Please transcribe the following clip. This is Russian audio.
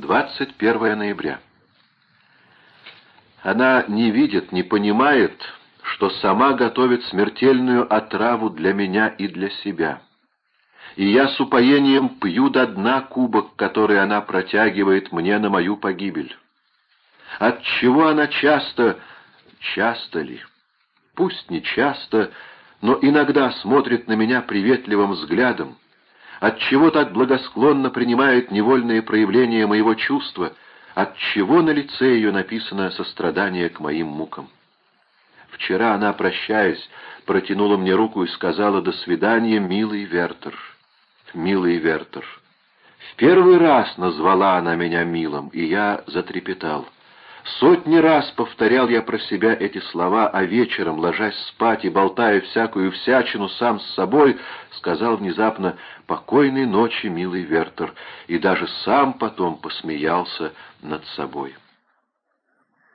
21 ноября. Она не видит, не понимает, что сама готовит смертельную отраву для меня и для себя. И я с упоением пью до дна кубок, который она протягивает мне на мою погибель. Отчего она часто, часто ли, пусть не часто, но иногда смотрит на меня приветливым взглядом, отчего так благосклонно принимает невольные проявления моего чувства, отчего на лице ее написано сострадание к моим мукам. Вчера она, прощаясь, протянула мне руку и сказала «До свидания, милый Вертер». «Милый Вертер». В первый раз назвала она меня милым, и я затрепетал. Сотни раз повторял я про себя эти слова, а вечером, ложась спать и болтая всякую всячину сам с собой, сказал внезапно «Покойной ночи, милый Вертер», и даже сам потом посмеялся над собой.